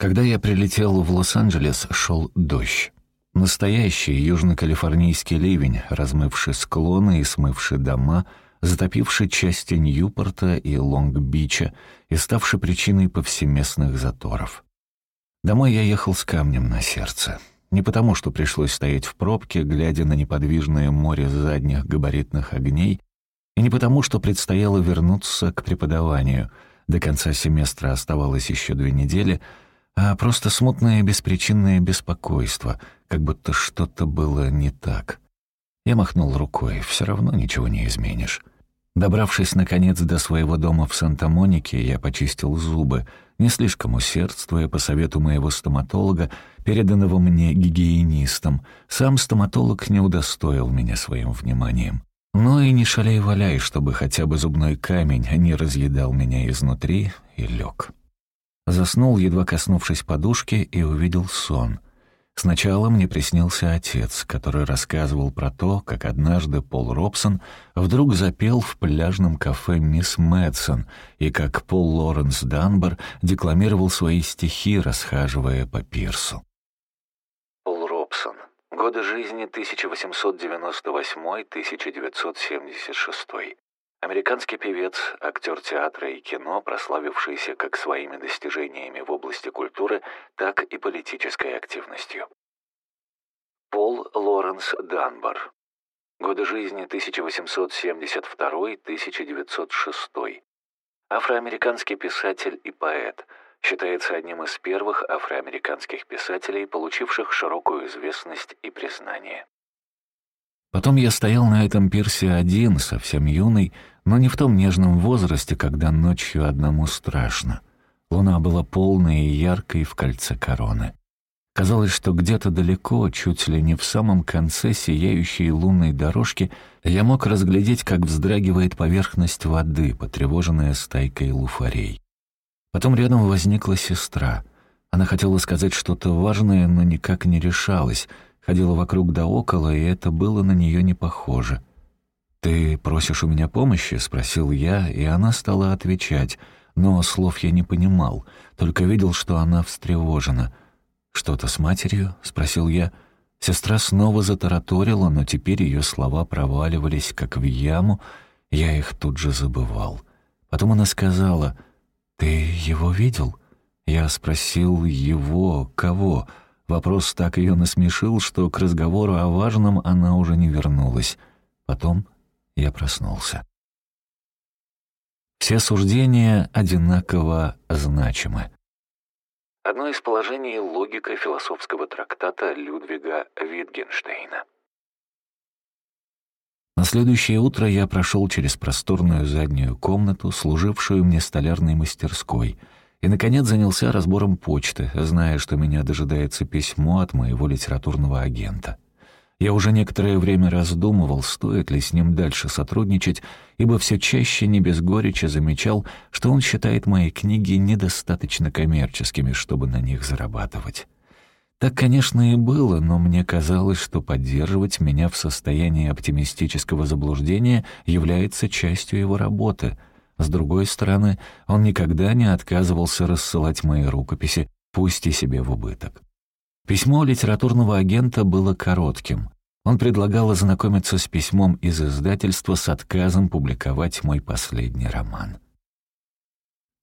Когда я прилетел в Лос-Анджелес, шел дождь. Настоящий южно-калифорнийский ливень, размывший склоны и смывший дома, затопивший части Ньюпорта и Лонг-Бича и ставший причиной повсеместных заторов. Домой я ехал с камнем на сердце. Не потому, что пришлось стоять в пробке, глядя на неподвижное море задних габаритных огней, и не потому, что предстояло вернуться к преподаванию. До конца семестра оставалось еще две недели — а просто смутное беспричинное беспокойство, как будто что-то было не так. Я махнул рукой, все равно ничего не изменишь. Добравшись, наконец, до своего дома в Санта-Монике, я почистил зубы, не слишком усердствуя по совету моего стоматолога, переданного мне гигиенистом. Сам стоматолог не удостоил меня своим вниманием. Но и не шалей-валяй, чтобы хотя бы зубной камень не разъедал меня изнутри, и лег. Заснул, едва коснувшись подушки, и увидел сон. Сначала мне приснился отец, который рассказывал про то, как однажды Пол Робсон вдруг запел в пляжном кафе «Мисс Мэтсон», и как Пол Лоренс Данбар декламировал свои стихи, расхаживая по пирсу. Пол Робсон. Годы жизни 1898-1976. Американский певец, актер театра и кино, прославившийся как своими достижениями в области культуры, так и политической активностью. Пол Лоренс Данбар. Годы жизни 1872-1906. Афроамериканский писатель и поэт. Считается одним из первых афроамериканских писателей, получивших широкую известность и признание. Потом я стоял на этом пирсе один, совсем юный, но не в том нежном возрасте, когда ночью одному страшно. Луна была полной и яркой в кольце короны. Казалось, что где-то далеко, чуть ли не в самом конце сияющей лунной дорожки, я мог разглядеть, как вздрагивает поверхность воды, потревоженная стайкой луфарей. Потом рядом возникла сестра. Она хотела сказать что-то важное, но никак не решалась, ходила вокруг да около, и это было на нее не похоже — «Ты просишь у меня помощи?» — спросил я, и она стала отвечать, но слов я не понимал, только видел, что она встревожена. «Что-то с матерью?» — спросил я. Сестра снова затараторила, но теперь ее слова проваливались, как в яму, я их тут же забывал. Потом она сказала, «Ты его видел?» Я спросил его, кого. Вопрос так ее насмешил, что к разговору о важном она уже не вернулась. Потом я проснулся. Все суждения одинаково значимы. Одно из положений логика философского трактата Людвига Витгенштейна. На следующее утро я прошел через просторную заднюю комнату, служившую мне столярной мастерской, и, наконец, занялся разбором почты, зная, что меня дожидается письмо от моего литературного агента — я уже некоторое время раздумывал, стоит ли с ним дальше сотрудничать, ибо все чаще не без горечи замечал, что он считает мои книги недостаточно коммерческими, чтобы на них зарабатывать. Так, конечно, и было, но мне казалось, что поддерживать меня в состоянии оптимистического заблуждения является частью его работы. С другой стороны, он никогда не отказывался рассылать мои рукописи, пусть и себе в убыток. Письмо литературного агента было коротким. Он предлагал ознакомиться с письмом из издательства с отказом публиковать мой последний роман.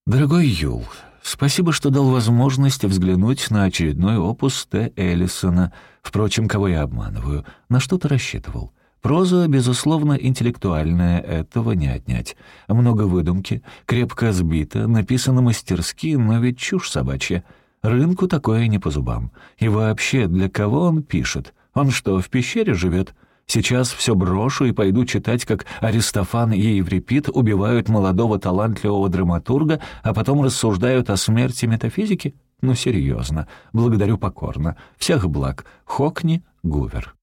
«Дорогой Юл, спасибо, что дал возможность взглянуть на очередной опус Т. Эллисона. Впрочем, кого я обманываю? На что ты рассчитывал?» Проза, безусловно, интеллектуальная, этого не отнять. Много выдумки, крепко сбито, написано мастерски, но ведь чушь собачья. Рынку такое не по зубам. И вообще, для кого он пишет? Он что, в пещере живет? Сейчас все брошу и пойду читать, как Аристофан и Еврипид убивают молодого талантливого драматурга, а потом рассуждают о смерти метафизики? Ну, серьезно. Благодарю покорно. Всех благ. Хокни, Гувер.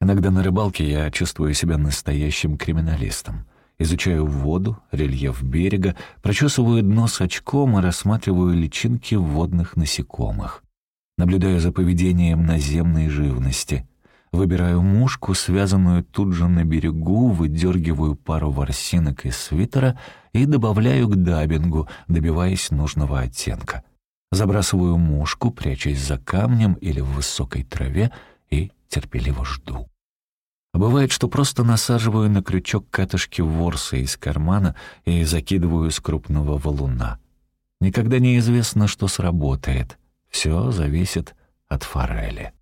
Иногда на рыбалке я чувствую себя настоящим криминалистом. Изучаю воду, рельеф берега, прочесываю дно с очком и рассматриваю личинки водных насекомых. Наблюдаю за поведением наземной живности. Выбираю мушку, связанную тут же на берегу, выдергиваю пару ворсинок из свитера и добавляю к дабингу, добиваясь нужного оттенка. Забрасываю мушку, прячась за камнем или в высокой траве, и терпеливо жду. А бывает, что просто насаживаю на крючок катышки ворса из кармана и закидываю с крупного валуна. Никогда не известно, что сработает. Все зависит от форели.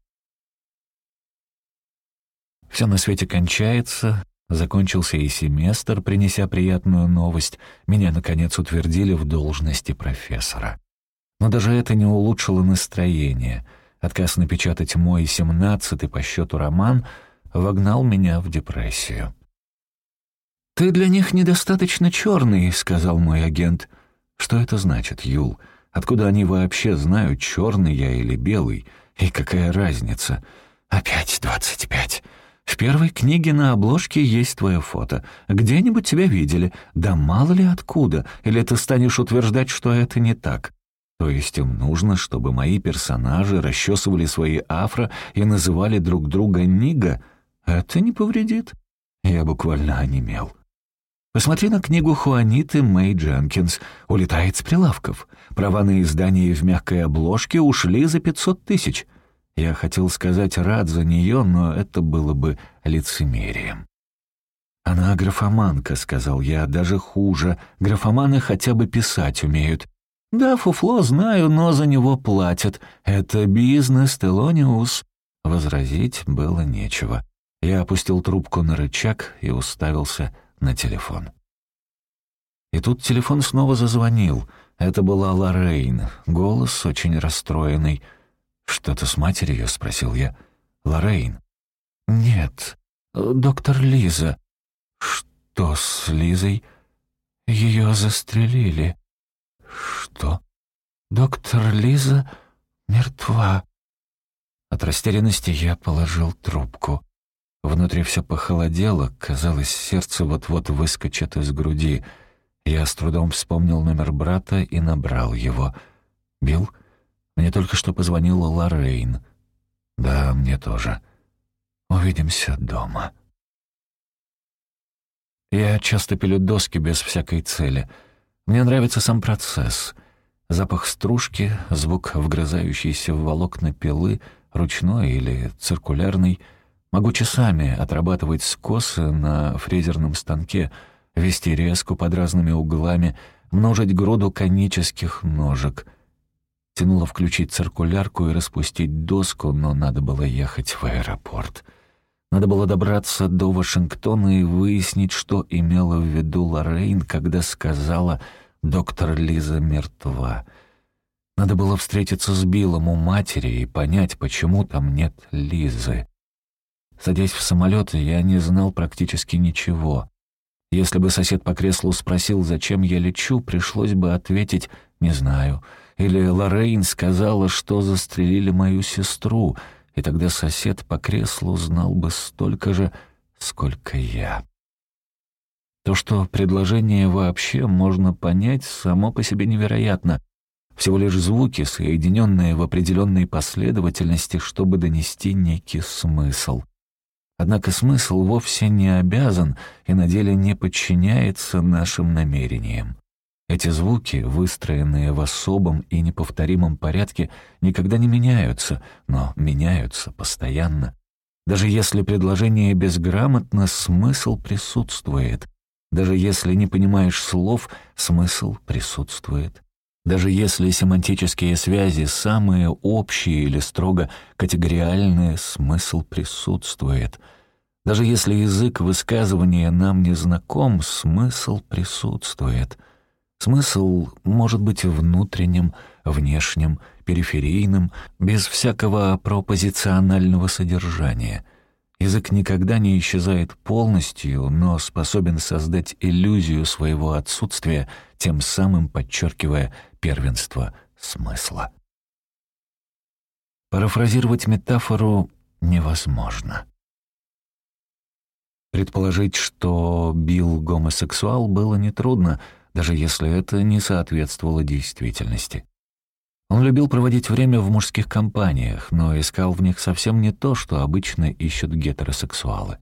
Все на свете кончается, закончился и семестр, принеся приятную новость. Меня, наконец, утвердили в должности профессора. Но даже это не улучшило настроение. Отказ напечатать мой семнадцатый по счету роман вогнал меня в депрессию. «Ты для них недостаточно черный», — сказал мой агент. «Что это значит, Юл? Откуда они вообще знают, черный я или белый? И какая разница?» «Опять двадцать пять. В первой книге на обложке есть твое фото. Где-нибудь тебя видели. Да мало ли откуда. Или ты станешь утверждать, что это не так?» То есть им нужно, чтобы мои персонажи расчесывали свои афро и называли друг друга Нига? Это не повредит. Я буквально онемел. Посмотри на книгу Хуаниты Мэй Дженкинс «Улетает с прилавков». Права на издание в мягкой обложке ушли за пятьсот тысяч. Я хотел сказать «рад за нее», но это было бы лицемерием. «Она графоманка», — сказал я, — «даже хуже. Графоманы хотя бы писать умеют. «Да, фуфло знаю, но за него платят. Это бизнес, Телониус». Возразить было нечего. Я опустил трубку на рычаг и уставился на телефон. И тут телефон снова зазвонил. Это была Лоррейн, голос очень расстроенный. «Что-то с матерью?» — спросил я. «Лоррейн?» «Нет, доктор Лиза». «Что с Лизой?» «Ее застрелили». «Что?» «Доктор Лиза мертва». От растерянности я положил трубку. Внутри все похолодело, казалось, сердце вот-вот выскочит из груди. Я с трудом вспомнил номер брата и набрал его. «Билл, мне только что позвонила Лоррейн». «Да, мне тоже. Увидимся дома». Я часто пилю доски без всякой цели — мне нравится сам процесс. Запах стружки, звук вгрызающейся в волокна пилы, ручной или циркулярный. Могу часами отрабатывать скосы на фрезерном станке, вести резку под разными углами, множить груду конических ножек. Тянуло включить циркулярку и распустить доску, но надо было ехать в аэропорт. Надо было добраться до Вашингтона и выяснить, что имела в виду Лоррейн, когда сказала «доктор Лиза мертва». Надо было встретиться с Биллом у матери и понять, почему там нет Лизы. Садясь в самолет, я не знал практически ничего. Если бы сосед по креслу спросил, зачем я лечу, пришлось бы ответить «не знаю». Или Лоррейн сказала, что застрелили мою сестру — и тогда сосед по креслу знал бы столько же, сколько я. То, что предложение вообще можно понять, само по себе невероятно. Всего лишь звуки, соединенные в определенной последовательности, чтобы донести некий смысл. Однако смысл вовсе не обязан и на деле не подчиняется нашим намерениям. Эти звуки, выстроенные в особом и неповторимом порядке, никогда не меняются, но меняются постоянно. Даже если предложение безграмотно, смысл присутствует. Даже если не понимаешь слов, смысл присутствует. Даже если семантические связи самые общие или строго категориальные, смысл присутствует. Даже если язык высказывания нам не знаком, смысл присутствует — Смысл может быть внутренним, внешним, периферийным, без всякого пропозиционального содержания. Язык никогда не исчезает полностью, но способен создать иллюзию своего отсутствия, тем самым подчеркивая первенство смысла. Парафразировать метафору невозможно. Предположить, что Билл гомосексуал, было нетрудно — даже если это не соответствовало действительности. Он любил проводить время в мужских компаниях, но искал в них совсем не то, что обычно ищут гетеросексуалы.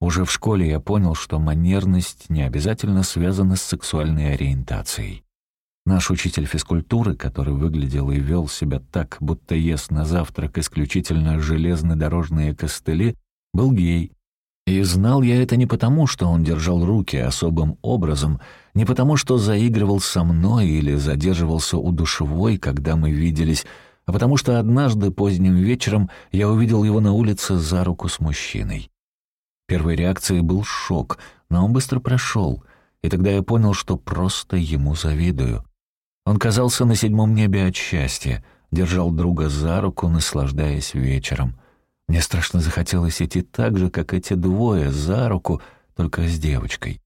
Уже в школе я понял, что манерность не обязательно связана с сексуальной ориентацией. Наш учитель физкультуры, который выглядел и вел себя так, будто ест на завтрак исключительно железнодорожные костыли, был гей. И знал я это не потому, что он держал руки особым образом, не потому, что заигрывал со мной или задерживался у душевой, когда мы виделись, а потому что однажды поздним вечером я увидел его на улице за руку с мужчиной. Первой реакцией был шок, но он быстро прошел, и тогда я понял, что просто ему завидую. Он казался на седьмом небе от счастья, держал друга за руку, наслаждаясь вечером. Мне страшно захотелось идти так же, как эти двое, за руку, только с девочкой.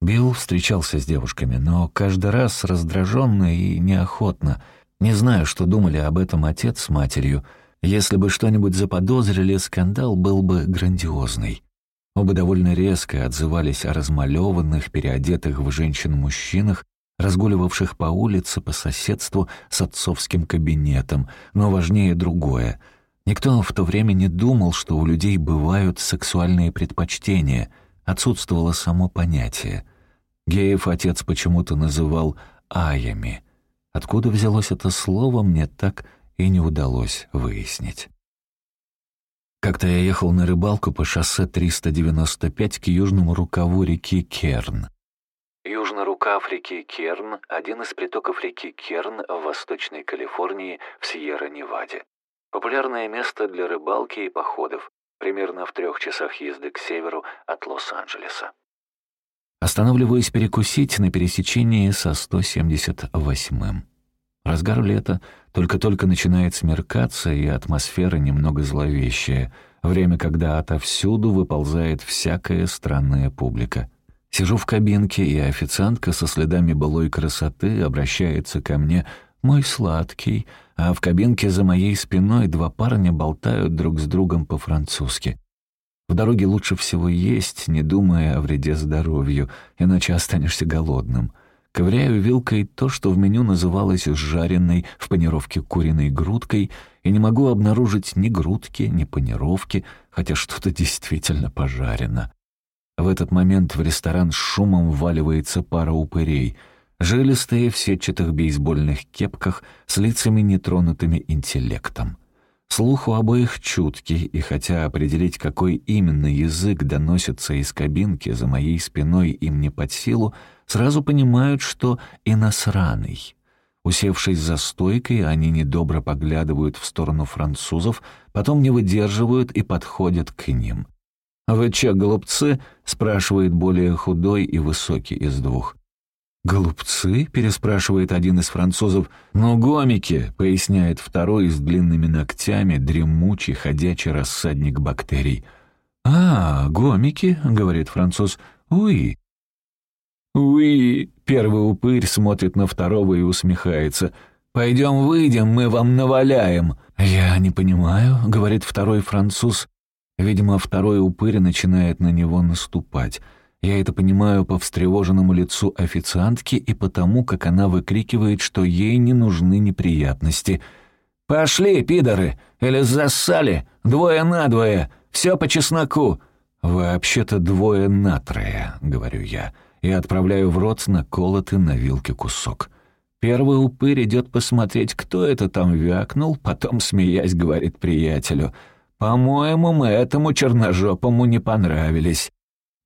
Билл встречался с девушками, но каждый раз раздраженно и неохотно. Не знаю, что думали об этом отец с матерью. Если бы что-нибудь заподозрили, скандал был бы грандиозный. Оба довольно резко отзывались о размалеванных, переодетых в женщин мужчинах, разгуливавших по улице по соседству с отцовским кабинетом, но важнее другое. Никто в то время не думал, что у людей бывают сексуальные предпочтения, отсутствовало само понятие. Геев отец почему-то называл «аями». Откуда взялось это слово, мне так и не удалось выяснить. Как-то я ехал на рыбалку по шоссе 395 к южному рукаву реки Керн. Южный рукав реки Керн – один из притоков реки Керн в Восточной Калифорнии в Сьерра-Неваде. Популярное место для рыбалки и походов, примерно в трех часах езды к северу от Лос-Анджелеса. Останавливаюсь перекусить на пересечении со 178-м. Разгар лета, только-только начинает смеркаться, и атмосфера немного зловещая, время, когда отовсюду выползает всякая странная публика — Сижу в кабинке, и официантка со следами былой красоты обращается ко мне «мой сладкий», а в кабинке за моей спиной два парня болтают друг с другом по-французски. В дороге лучше всего есть, не думая о вреде здоровью, иначе останешься голодным. Ковыряю вилкой то, что в меню называлось жареной в панировке куриной грудкой, и не могу обнаружить ни грудки, ни панировки, хотя что-то действительно пожарено. В этот момент в ресторан с шумом вваливается пара упырей. Жилистые в сетчатых бейсбольных кепках с лицами, нетронутыми интеллектом. Слух у обоих чуткий, и хотя определить, какой именно язык доносится из кабинки за моей спиной им не под силу, сразу понимают, что иностранный. Усевшись за стойкой, они недобро поглядывают в сторону французов, потом не выдерживают и подходят к ним. «Вы че, голубцы?» — спрашивает более худой и высокий из двух. «Голубцы?» — переспрашивает один из французов. «Ну, гомики!» — поясняет второй с длинными ногтями, дремучий, ходячий рассадник бактерий. «А, гомики!» — говорит француз. «Уи!» «Уи!» — первый упырь смотрит на второго и усмехается. «Пойдем выйдем, мы вам наваляем!» «Я не понимаю», — говорит второй француз. Видимо, второй упырь начинает на него наступать. Я это понимаю по встревоженному лицу официантки и потому, как она выкрикивает, что ей не нужны неприятности. «Пошли, пидоры! Или зассали! Двое на двое! Все по чесноку!» «Вообще-то двое на трое», — говорю я, и отправляю в рот наколотый на вилке кусок. Первый упырь идет посмотреть, кто это там вякнул, потом, смеясь, говорит приятелю — по-моему, мы этому черножопому не понравились.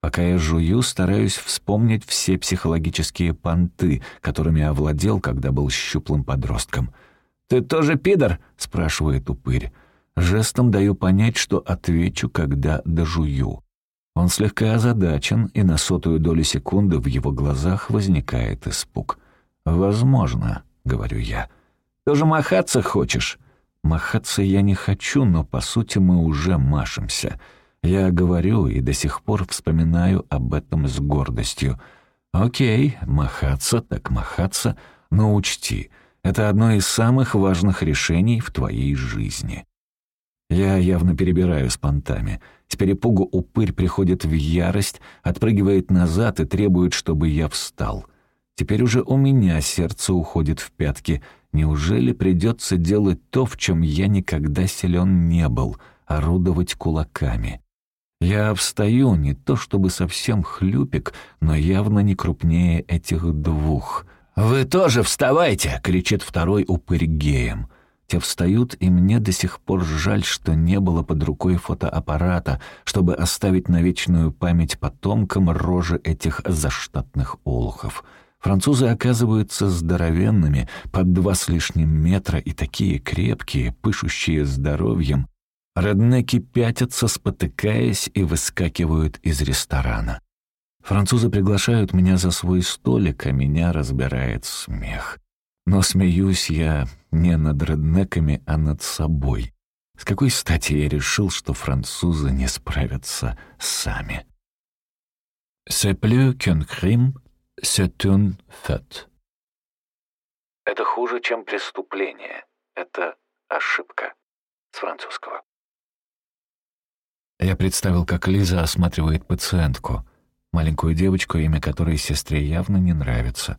Пока я жую, стараюсь вспомнить все психологические понты, которыми овладел, когда был щуплым подростком. «Ты тоже пидор?» — спрашивает упырь. Жестом даю понять, что отвечу, когда дожую. Он слегка озадачен, и на сотую долю секунды в его глазах возникает испуг. «Возможно», — говорю я. «Тоже махаться хочешь?» Махаться я не хочу, но по сути мы уже машемся. Я говорю и до сих пор вспоминаю об этом с гордостью. Окей, махаться так махаться, но учти, это одно из самых важных решений в твоей жизни. Я явно перебираю с понтами. С перепугу упырь приходит в ярость, отпрыгивает назад и требует, чтобы я встал. Теперь уже у меня сердце уходит в пятки — Неужели придется делать то, в чем я никогда силен не был, орудовать кулаками? Я встаю не то чтобы совсем хлюпик, но явно не крупнее этих двух. «Вы тоже вставайте!» — кричит второй упырь геем. Те встают, и мне до сих пор жаль, что не было под рукой фотоаппарата, чтобы оставить на вечную память потомкам рожи этих заштатных олухов. Французы оказываются здоровенными, под два с лишним метра и такие крепкие, пышущие здоровьем. Реднеки пятятся, спотыкаясь, и выскакивают из ресторана. Французы приглашают меня за свой столик, а меня разбирает смех. Но смеюсь я не над реднеками, а над собой. С какой стати я решил, что французы не справятся сами? «C'est plus qu'un crime, c'est une fête». Это хуже, чем преступление. Это ошибка. С французского. Я представил, как Лиза осматривает пациентку, маленькую девочку, имя которой сестре явно не нравится.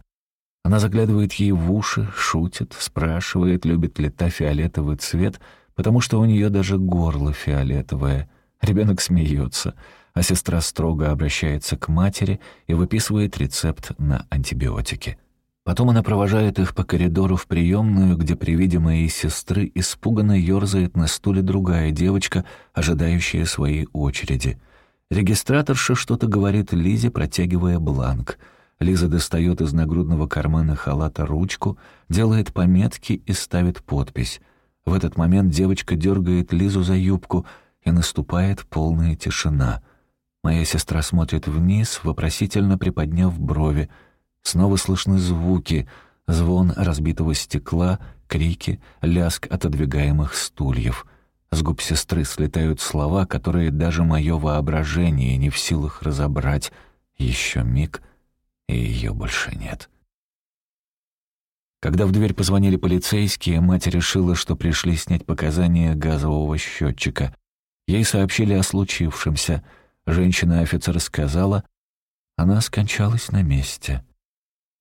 Она заглядывает ей в уши, шутит, спрашивает, любит ли та фиолетовый цвет, потому что у нее даже горло фиолетовое. Ребенок смеется, а сестра строго обращается к матери и выписывает рецепт на антибиотики. Потом она провожает их по коридору в приемную, где при виде моей сестры испуганно ерзает на стуле другая девочка, ожидающая своей очереди. Регистраторша что-то говорит Лизе, протягивая бланк — Лиза достает из нагрудного кармана халата ручку, делает пометки и ставит подпись. В этот момент девочка дергает Лизу за юбку, и наступает полная тишина. Моя сестра смотрит вниз, вопросительно приподняв брови. Снова слышны звуки, звон разбитого стекла, крики, ляск отодвигаемых стульев. С губ сестры слетают слова, которые даже мое воображение не в силах разобрать. Еще миг — и ее больше нет. Когда в дверь позвонили полицейские, мать решила, что пришли снять показания газового счетчика. Ей сообщили о случившемся. Женщина-офицер сказала, она скончалась на месте.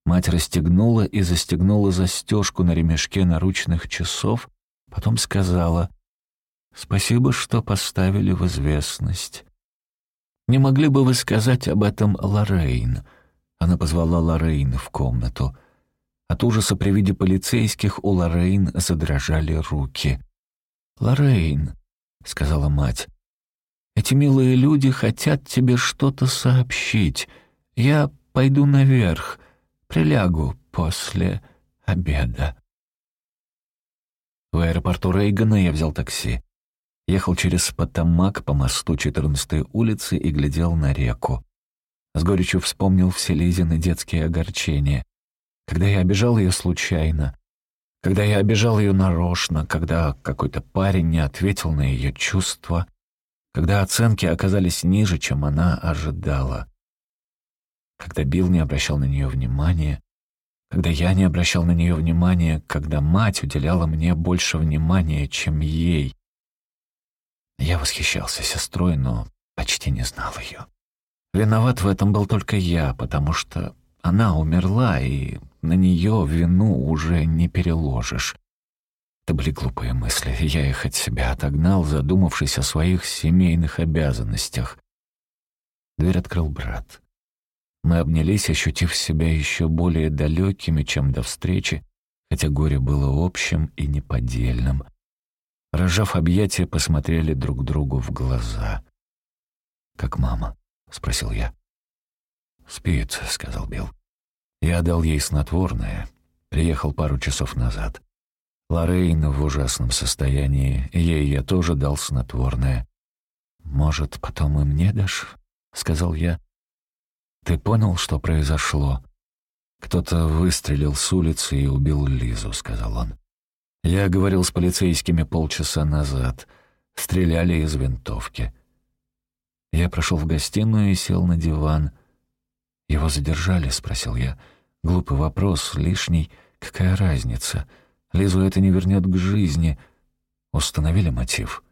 Мать расстегнула и застегнула застежку на ремешке наручных часов, потом сказала, «Спасибо, что поставили в известность. Не могли бы вы сказать об этом Лоррейн?» Она позвала Лоррейн в комнату. От ужаса при виде полицейских у Лоррейн задрожали руки. «Лоррейн», — сказала мать, — «эти милые люди хотят тебе что-то сообщить. Я пойду наверх, прилягу после обеда». В аэропорту Рейгана я взял такси. Ехал через Потамак по мосту 14-й улицы и глядел на реку. С горечью вспомнил все Лизины детские огорчения. Когда я обижал ее случайно, когда я обижал ее нарочно, когда какой-то парень не ответил на ее чувства, когда оценки оказались ниже, чем она ожидала, когда Билл не обращал на нее внимания, когда я не обращал на нее внимания, когда мать уделяла мне больше внимания, чем ей. Я восхищался сестрой, но почти не знал ее. Виноват в этом был только я, потому что она умерла, и на нее вину уже не переложишь. Это были глупые мысли, я их от себя отогнал, задумавшись о своих семейных обязанностях. Дверь открыл брат. Мы обнялись, ощутив себя еще более далекими, чем до встречи, хотя горе было общим и неподдельным. Рожав объятия, посмотрели друг другу в глаза. Как мама. — спросил я. «Спит», — сказал Билл. «Я дал ей снотворное. Приехал пару часов назад. Лоррейн в ужасном состоянии. Ей я тоже дал снотворное. «Может, потом и мне дашь?» — сказал я. «Ты понял, что произошло?» «Кто-то выстрелил с улицы и убил Лизу», — сказал он. «Я говорил с полицейскими полчаса назад. Стреляли из винтовки. Я прошел в гостиную и сел на диван. «Его задержали?» — спросил я. «Глупый вопрос, лишний. Какая разница? Лизу это не вернет к жизни». Установили мотив.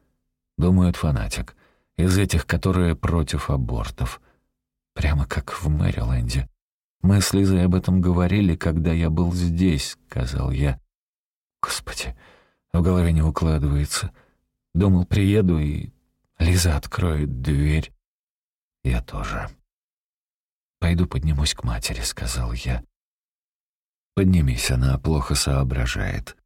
Думают, фанатик. Из этих, которые против абортов. Прямо как в Мэриленде. «Мы с Лизой об этом говорили, когда я был здесь», — сказал я. «Господи, в голове не укладывается. Думал, приеду и Лиза откроет дверь. Я тоже. «Пойду поднимусь к матери», — сказал я. Поднимись, она плохо соображает.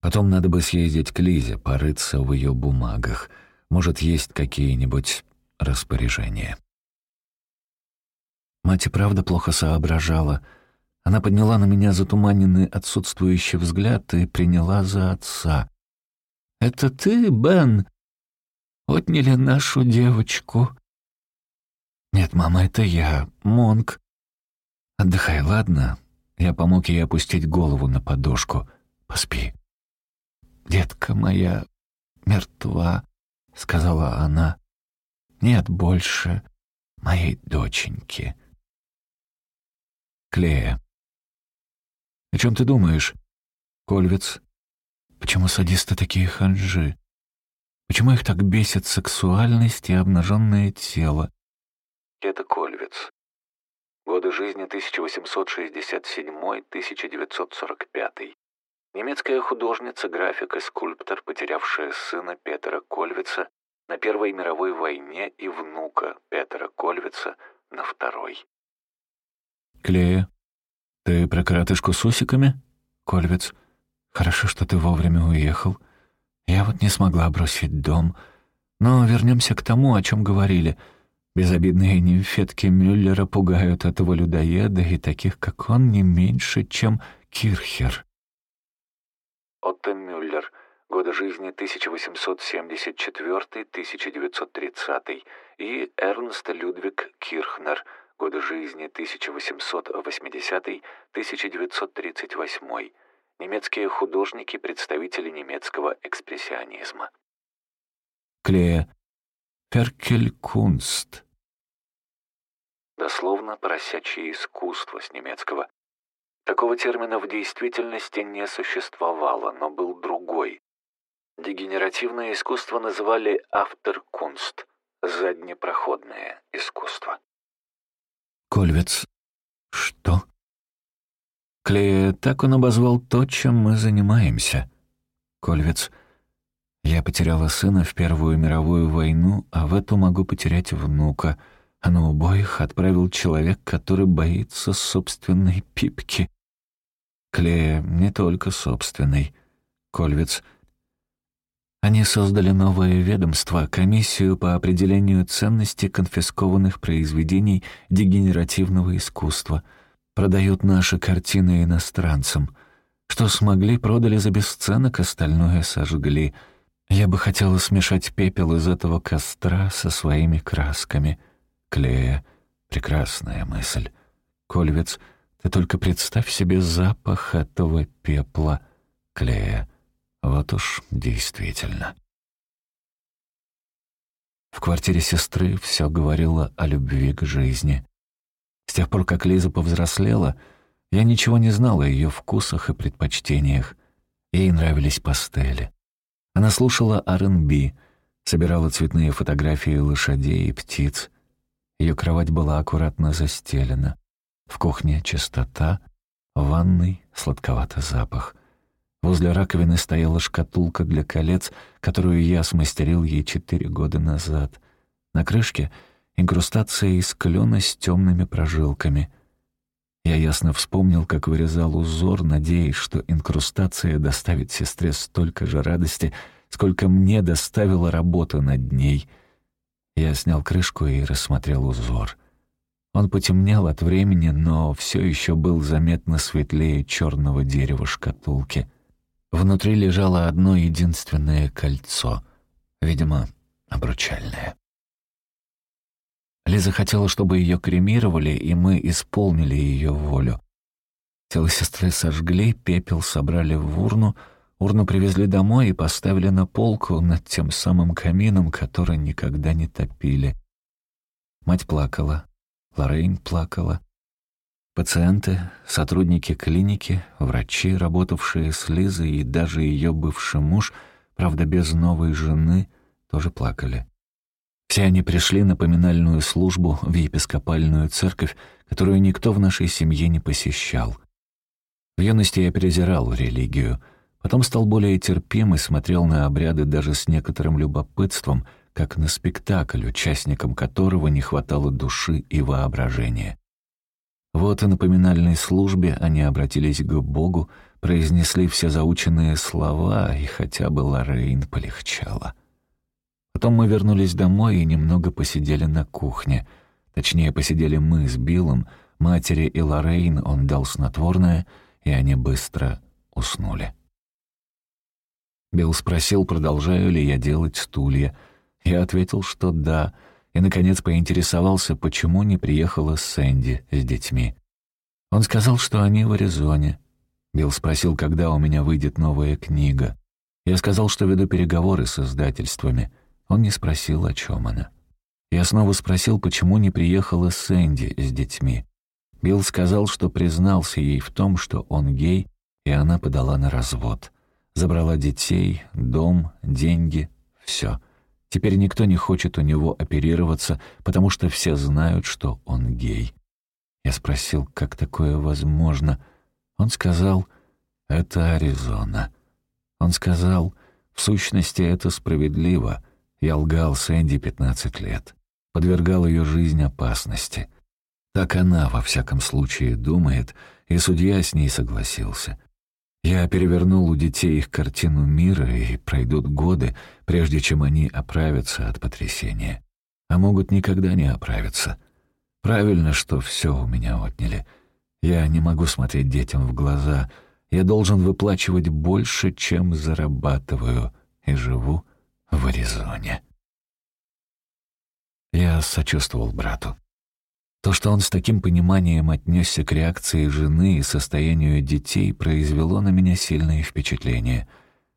Потом надо бы съездить к Лизе, порыться в ее бумагах. Может, есть какие-нибудь распоряжения. Мать и правда плохо соображала. Она подняла на меня затуманенный отсутствующий взгляд и приняла за отца. «Это ты, Бен? Отняли нашу девочку?» «Нет, мама, это я, Монк. Отдыхай, ладно?» Я помог ей опустить голову на подушку. «Поспи». «Детка моя мертва», — сказала она. «Нет больше моей доченьки». Клея. «О чем ты думаешь?» «Кольвиц». «Почему садисты такие ханжи? Почему их так бесит сексуальность и обнаженное тело?» Это Кольвиц. Годы жизни 1867-1945. Немецкая художница, график и скульптор, потерявшая сына Петера Кольвица на Первой мировой войне и внука Петера Кольвица на Второй. «Клея, ты про коротышку с усиками?» «Кольвиц, хорошо, что ты вовремя уехал. Я вот не смогла бросить дом. Но вернемся к тому, о чем говорили — Безобидные нимфетки Мюллера пугают этого людоеда и таких, как он, не меньше, чем Кирхер. Отто Мюллер. Годы жизни 1874-1930 и Эрнст Людвиг Кирхнер. Годы жизни 1880-1938. Немецкие художники, представители немецкого экспрессионизма. Клея. Перкелькунст дословно «поросячье искусство» с немецкого. Такого термина в действительности не существовало, но был другой. Дегенеративное искусство называли «авторкунст» — заднепроходное искусство. Кольвец. Что? Клея, так он обозвал то, чем мы занимаемся. Кольвец. Я потеряла сына в Первую мировую войну, а в эту могу потерять внука — а на обоих отправил человек, который боится собственной пипки. Клея не только собственной. Кольвиц. Они создали новое ведомство, комиссию по определению ценности конфискованных произведений дегенеративного искусства. Продают наши картины иностранцам. Что смогли, продали за бесценок, остальное сожгли. Я бы хотела смешать пепел из этого костра со своими красками — Клея. Прекрасная мысль. Кольвец, ты только представь себе запах этого пепла. Клея. Вот уж действительно. В квартире сестры все говорило о любви к жизни. С тех пор, как Лиза повзрослела, я ничего не знал о ее вкусах и предпочтениях. Ей нравились пастели. Она слушала R&B, собирала цветные фотографии лошадей и птиц — ее кровать была аккуратно застелена. В кухне чистота, в ванной сладковатый запах. Возле раковины стояла шкатулка для колец, которую я смастерил ей четыре года назад. На крышке инкрустация из клена с темными прожилками. Я ясно вспомнил, как вырезал узор, надеясь, что инкрустация доставит сестре столько же радости, сколько мне доставила работа над ней — я снял крышку и рассмотрел узор. Он потемнел от времени, но все еще был заметно светлее черного дерева шкатулки. Внутри лежало одно единственное кольцо, видимо, обручальное. Лиза хотела, чтобы ее кремировали, и мы исполнили ее волю. Тело сестры сожгли, пепел собрали в урну — Урну привезли домой и поставили на полку над тем самым камином, который никогда не топили. Мать плакала, Лоррейн плакала. Пациенты, сотрудники клиники, врачи, работавшие с Лизой и даже ее бывший муж, правда без новой жены, тоже плакали. Все они пришли на поминальную службу в епископальную церковь, которую никто в нашей семье не посещал. В юности я презирал религию — Потом стал более терпим и смотрел на обряды даже с некоторым любопытством, как на спектакль, участникам которого не хватало души и воображения. Вот и на поминальной службе они обратились к Богу, произнесли все заученные слова, и хотя бы Лоррейн полегчало. Потом мы вернулись домой и немного посидели на кухне. Точнее, посидели мы с Биллом, матери и Лоррейн он дал снотворное, и они быстро уснули. Билл спросил, продолжаю ли я делать стулья. Я ответил, что да, и, наконец, поинтересовался, почему не приехала Сэнди с детьми. Он сказал, что они в Аризоне. Билл спросил, когда у меня выйдет новая книга. Я сказал, что веду переговоры с издательствами. Он не спросил, о чем она. Я снова спросил, почему не приехала Сэнди с детьми. Билл сказал, что признался ей в том, что он гей, и она подала на развод. Забрала детей, дом, деньги, все. Теперь никто не хочет у него оперироваться, потому что все знают, что он гей. Я спросил, как такое возможно. Он сказал, это Аризона. Он сказал, в сущности, это справедливо. Я лгал Сэнди 15 лет. Подвергал ее жизнь опасности. Так она, во всяком случае, думает, и судья с ней согласился. Я перевернул у детей их картину мира, и пройдут годы, прежде чем они оправятся от потрясения. А могут никогда не оправиться. Правильно, что все у меня отняли. Я не могу смотреть детям в глаза. Я должен выплачивать больше, чем зарабатываю, и живу в Аризоне. Я сочувствовал брату. То, что он с таким пониманием отнесся к реакции жены и состоянию детей, произвело на меня сильное впечатление.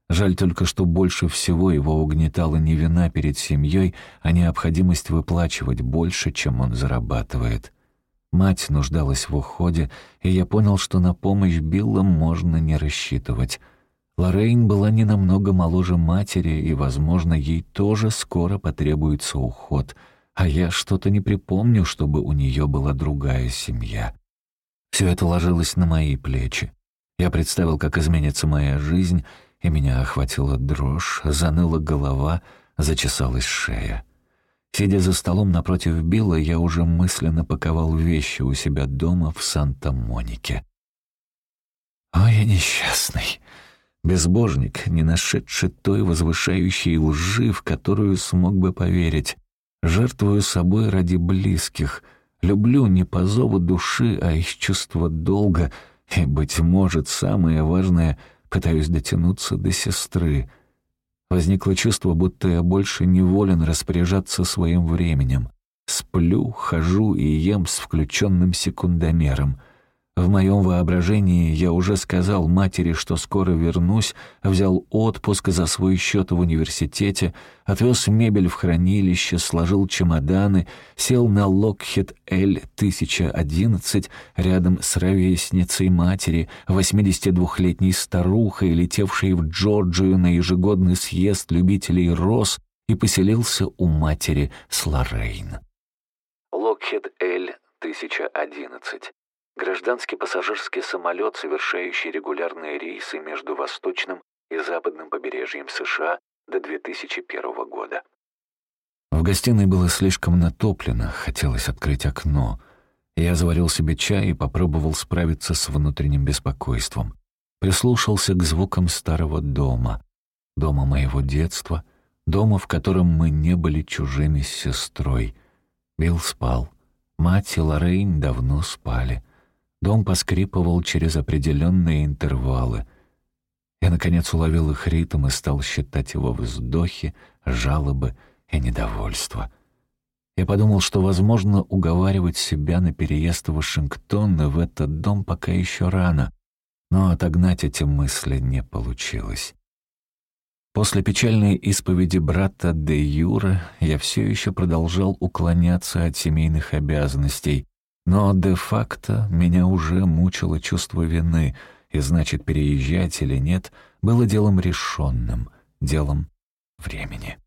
Жаль только, что больше всего его угнетала не вина перед семьей, а необходимость выплачивать больше, чем он зарабатывает. Мать нуждалась в уходе, и я понял, что на помощь Билла можно не рассчитывать. Лоррейн была не намного моложе матери, и, возможно, ей тоже скоро потребуется уход — а я что-то не припомню, чтобы у нее была другая семья. Все это ложилось на мои плечи. Я представил, как изменится моя жизнь, и меня охватила дрожь, заныла голова, зачесалась шея. Сидя за столом напротив Билла, я уже мысленно паковал вещи у себя дома в Санта-Монике. Ой, я несчастный. Безбожник, не нашедший той возвышающей лжи, в которую смог бы поверить. Жертвую собой ради близких. Люблю не по зову души, а из чувства долга. И, быть может, самое важное — пытаюсь дотянуться до сестры. Возникло чувство, будто я больше не волен распоряжаться своим временем. Сплю, хожу и ем с включенным секундомером — в моем воображении я уже сказал матери, что скоро вернусь, взял отпуск за свой счет в университете, отвез мебель в хранилище, сложил чемоданы, сел на Локхед Л-1011 рядом с ровесницей матери, 82-летней старухой, летевшей в Джорджию на ежегодный съезд любителей роз, и поселился у матери с Лоррейн. Локхед Л-1011 Гражданский пассажирский самолет, совершающий регулярные рейсы между восточным и западным побережьем США до 2001 года. В гостиной было слишком натоплено, хотелось открыть окно. Я заварил себе чай и попробовал справиться с внутренним беспокойством. Прислушался к звукам старого дома, дома моего детства, дома, в котором мы не были чужими с сестрой. Билл спал. Мать и Лоррейн давно спали. Дом поскрипывал через определенные интервалы. Я, наконец, уловил их ритм и стал считать его вздохи, жалобы и недовольство. Я подумал, что, возможно, уговаривать себя на переезд в Вашингтон и в этот дом пока еще рано, но отогнать эти мысли не получилось. После печальной исповеди брата де Юра я все еще продолжал уклоняться от семейных обязанностей, но де-факто меня уже мучило чувство вины, и значит, переезжать или нет было делом решенным, делом времени.